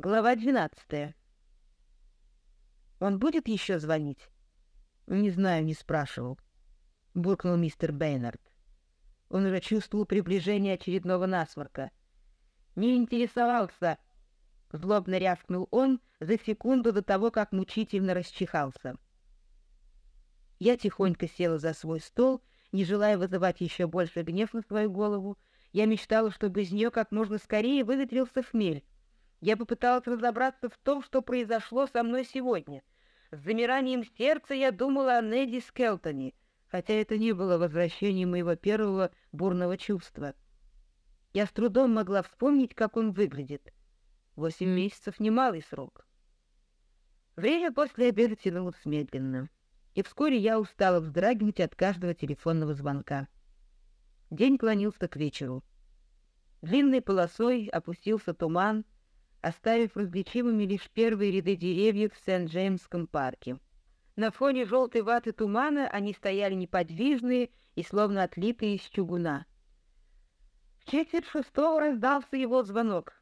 Глава двенадцатая. «Он будет еще звонить?» «Не знаю, не спрашивал», — буркнул мистер Бейнард. Он уже чувствовал приближение очередного насморка. «Не интересовался!» — злобно рявкнул он за секунду до того, как мучительно расчихался. Я тихонько села за свой стол, не желая вызывать еще больше гнев на свою голову. Я мечтала, чтобы из нее как можно скорее выветрился хмель, я попыталась разобраться в том, что произошло со мной сегодня. С замиранием сердца я думала о Неди Скелтоне, хотя это не было возвращением моего первого бурного чувства. Я с трудом могла вспомнить, как он выглядит. Восемь месяцев — немалый срок. Время после обеда тянулось медленно, и вскоре я устала вздрагивать от каждого телефонного звонка. День клонился к вечеру. Длинной полосой опустился туман — оставив различимыми лишь первые ряды деревьев в Сент-Джеймском парке. На фоне желтой ваты тумана они стояли неподвижные и словно отлитые из чугуна. В четверть шестого раздался его звонок.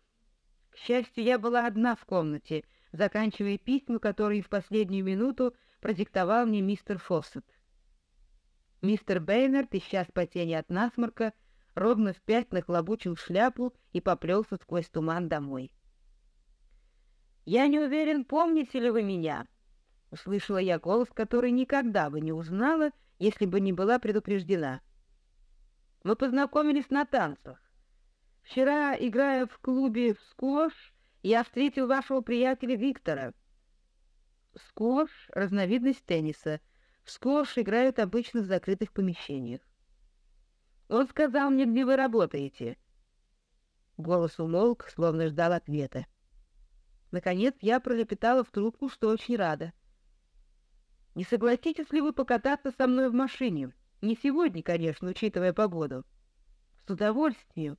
К счастью, я была одна в комнате, заканчивая письма, которые в последнюю минуту продиктовал мне мистер Фоссет. Мистер Бейнард, ища спасения от насморка, ровно в пять нахлобучил шляпу и поплелся сквозь туман домой. «Я не уверен, помните ли вы меня?» Услышала я голос, который никогда бы не узнала, если бы не была предупреждена. Мы познакомились на танцах. Вчера, играя в клубе в сквош, я встретил вашего приятеля Виктора. Сквош — разновидность тенниса. В сквош играют обычно в закрытых помещениях. Он сказал мне, где вы работаете. Голос умолк, словно ждал ответа. Наконец я пролепетала в трубку, что очень рада. «Не согласитесь ли вы покататься со мной в машине? Не сегодня, конечно, учитывая погоду». «С удовольствием.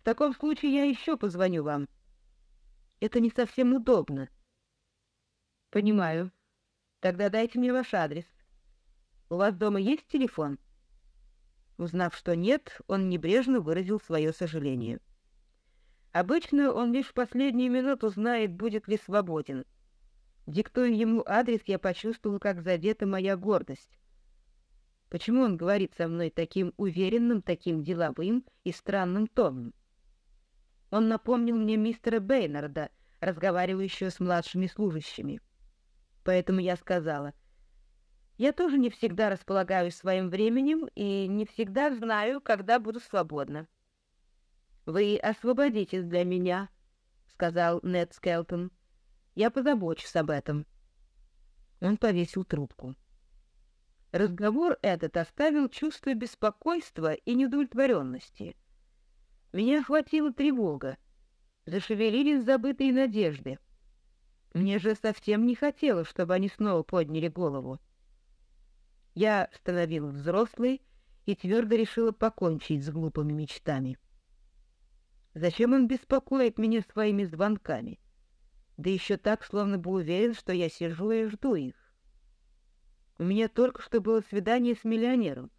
В таком случае я еще позвоню вам. Это не совсем удобно». «Понимаю. Тогда дайте мне ваш адрес. У вас дома есть телефон?» Узнав, что нет, он небрежно выразил свое сожаление. Обычно он лишь в последнюю минуту знает, будет ли свободен. Диктуя ему адрес, я почувствовала, как задета моя гордость. Почему он говорит со мной таким уверенным, таким деловым и странным тоном? Он напомнил мне мистера Бейнарда, разговаривающего с младшими служащими. Поэтому я сказала, «Я тоже не всегда располагаю своим временем и не всегда знаю, когда буду свободна. «Вы освободитесь для меня», — сказал Нед Скелтон. «Я позабочусь об этом». Он повесил трубку. Разговор этот оставил чувство беспокойства и неудовлетворенности. Меня охватила тревога. Зашевелились забытые надежды. Мне же совсем не хотелось, чтобы они снова подняли голову. Я становилась взрослой и твердо решила покончить с глупыми мечтами. Зачем он беспокоит меня своими звонками? Да еще так, словно бы уверен, что я сижу и жду их. У меня только что было свидание с миллионером.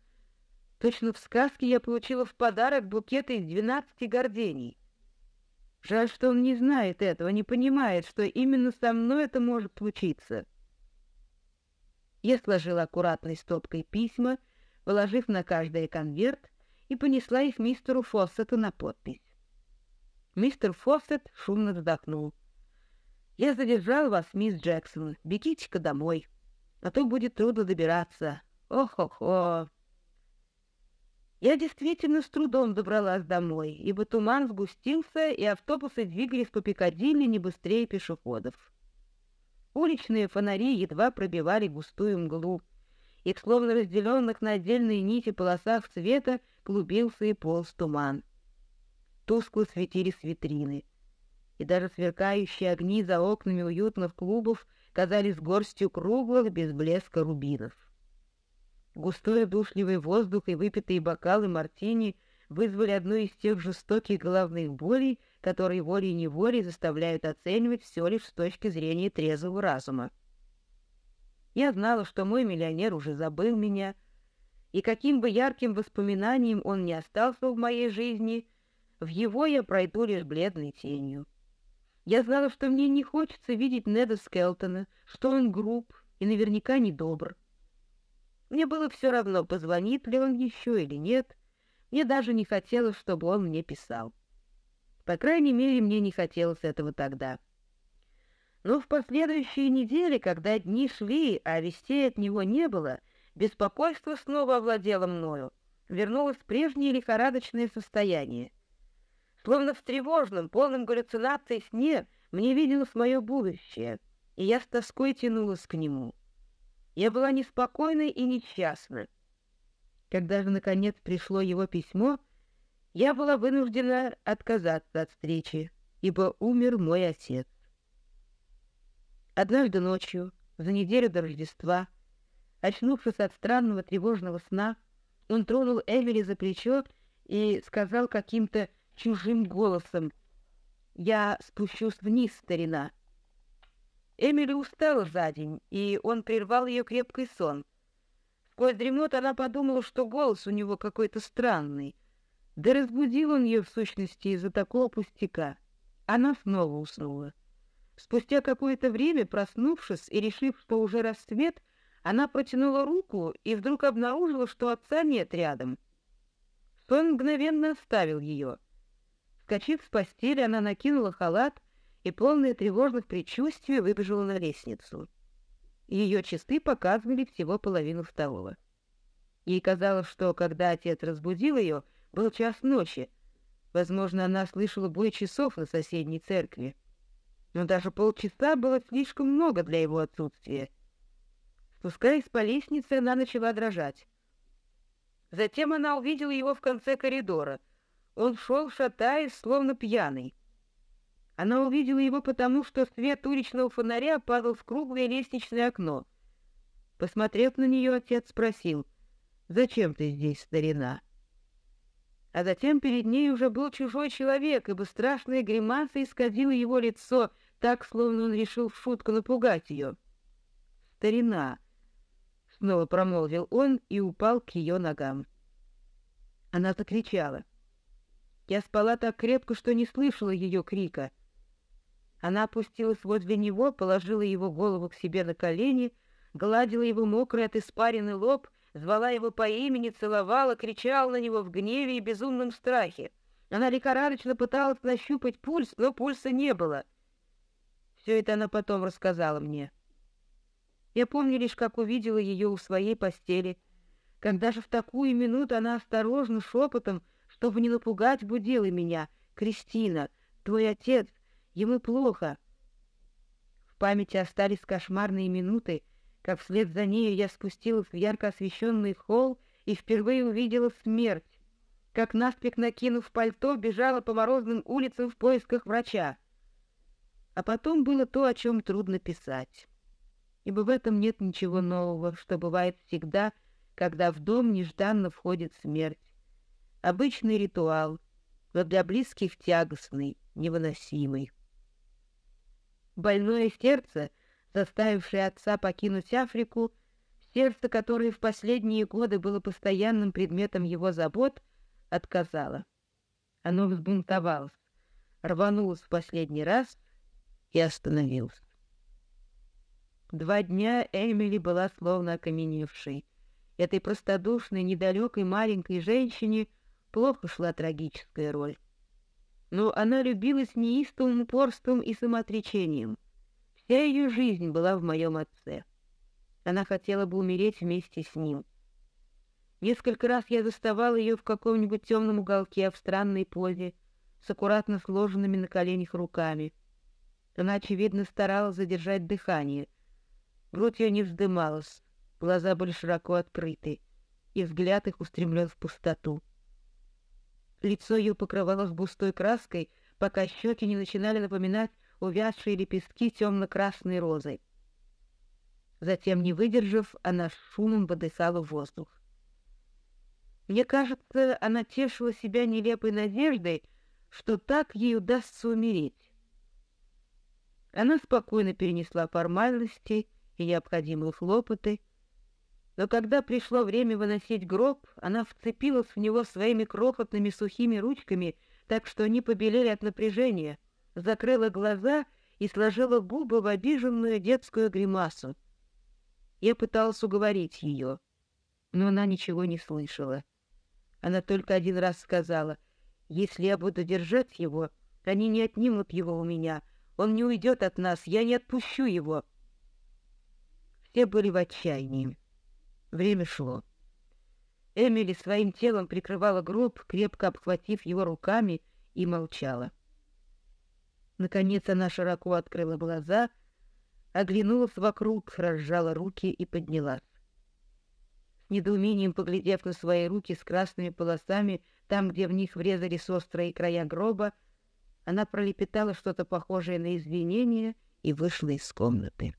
Точно в сказке я получила в подарок букет из двенадцати гордений. Жаль, что он не знает этого, не понимает, что именно со мной это может случиться. Я сложила аккуратной стопкой письма, положив на каждый конверт, и понесла их мистеру Фоссету на подпись. Мистер Фоссет шумно вздохнул. «Я задержал вас, мисс Джексон. Бегите-ка домой, а то будет трудно добираться. Ох-ох-ох!» Я действительно с трудом добралась домой, ибо туман сгустился, и автобусы двигались по Пикадилли не быстрее пешеходов. Уличные фонари едва пробивали густую мглу, и, словно разделенных на отдельные нити полосах цвета, клубился и полз туман тускло светились витрины, и даже сверкающие огни за окнами уютных клубов казались горстью круглых, без блеска рубинов. Густой душливый воздух и выпитые бокалы мартини вызвали одну из тех жестоких головных болей, которые волей-неволей заставляют оценивать все лишь с точки зрения трезвого разума. Я знала, что мой миллионер уже забыл меня, и каким бы ярким воспоминанием он не остался в моей жизни — в его я пройду лишь бледной тенью. Я знала, что мне не хочется видеть Неда Скелтона, что он груб и наверняка недобр. Мне было все равно, позвонит ли он еще или нет. Мне даже не хотелось, чтобы он мне писал. По крайней мере, мне не хотелось этого тогда. Но в последующие недели, когда дни шли, а вестей от него не было, беспокойство снова овладело мною, вернулось прежнее лихорадочное состояние. Словно в тревожном, полном галлюцинации сне мне виделось мое будущее, и я с тоской тянулась к нему. Я была неспокойна и несчастна. Когда же, наконец, пришло его письмо, я была вынуждена отказаться от встречи, ибо умер мой отец. Однажды ночью, за неделю до Рождества, очнувшись от странного тревожного сна, он тронул Эмили за плечо и сказал каким-то чужим голосом, «Я спущусь вниз, старина». Эмили устала за день, и он прервал ее крепкий сон. Сквозь дремоту она подумала, что голос у него какой-то странный. Да разбудил он ее, в сущности, из-за такого пустяка. Она снова уснула. Спустя какое-то время, проснувшись и решив, что уже рассвет, она протянула руку и вдруг обнаружила, что отца нет рядом. Сон мгновенно оставил ее. Вскочив с постели, она накинула халат и, полная тревожных предчувствий, выбежала на лестницу. Ее часы показывали всего половину второго. Ей казалось, что, когда отец разбудил ее, был час ночи. Возможно, она слышала бой часов на соседней церкви но даже полчаса было слишком много для его отсутствия. Спускаясь по лестнице, она начала дрожать. Затем она увидела его в конце коридора. Он шел, шатаясь, словно пьяный. Она увидела его потому, что свет уличного фонаря падал в круглое лестничное окно. Посмотрев на нее, отец спросил, «Зачем ты здесь, старина?» А затем перед ней уже был чужой человек, ибо страшная гримаса исказила его лицо — так, словно он решил в шутку напугать ее. «Старина!» — снова промолвил он и упал к ее ногам. Она закричала. Я спала так крепко, что не слышала ее крика. Она опустилась возле него, положила его голову к себе на колени, гладила его мокрый от испарины лоб, звала его по имени, целовала, кричала на него в гневе и безумном страхе. Она лихорадочно пыталась нащупать пульс, но пульса не было — все это она потом рассказала мне. Я помню лишь, как увидела ее у своей постели, когда же в такую минуту она осторожно, шепотом, чтобы не напугать, будила меня. «Кристина, твой отец, ему плохо». В памяти остались кошмарные минуты, как вслед за нею я спустилась в ярко освещенный холл и впервые увидела смерть, как наспех накинув пальто, бежала по морозным улицам в поисках врача. А потом было то, о чем трудно писать. Ибо в этом нет ничего нового, что бывает всегда, когда в дом нежданно входит смерть. Обычный ритуал, но для близких тягостный, невыносимый. Больное сердце, заставившее отца покинуть Африку, сердце, которое в последние годы было постоянным предметом его забот, отказало. Оно взбунтовалось, рванулось в последний раз и остановился. Два дня Эмили была словно окаменевшей. Этой простодушной, недалекой маленькой женщине плохо шла трагическая роль. Но она любилась неистовым упорством и самоотречением. Вся ее жизнь была в моем отце. Она хотела бы умереть вместе с ним. Несколько раз я заставал ее в каком-нибудь темном уголке в странной позе, с аккуратно сложенными на коленях руками — она, очевидно, старалась задержать дыхание. Грудь ее не вздымалась, глаза были широко открыты, и взгляд их устремлен в пустоту. Лицо ее покрывалось густой краской, пока щеки не начинали напоминать увядшие лепестки темно-красной розы. Затем, не выдержав, она шумом выдыхала воздух. Мне кажется, она тешила себя нелепой надеждой, что так ей удастся умереть. Она спокойно перенесла формальности и необходимые хлопоты, но когда пришло время выносить гроб, она вцепилась в него своими крохотными сухими ручками, так что они побелели от напряжения, закрыла глаза и сложила губы в обиженную детскую гримасу. Я пытался уговорить ее, но она ничего не слышала. Она только один раз сказала, «Если я буду держать его, они не отнимут его у меня. Он не уйдет от нас, я не отпущу его». Все были в отчаянии. Время шло. Эмили своим телом прикрывала гроб, крепко обхватив его руками, и молчала. Наконец она широко открыла глаза, оглянулась вокруг, разжала руки и поднялась. С недоумением поглядев на свои руки с красными полосами, там, где в них врезались острые края гроба, она пролепетала что-то похожее на извинение и вышла из комнаты.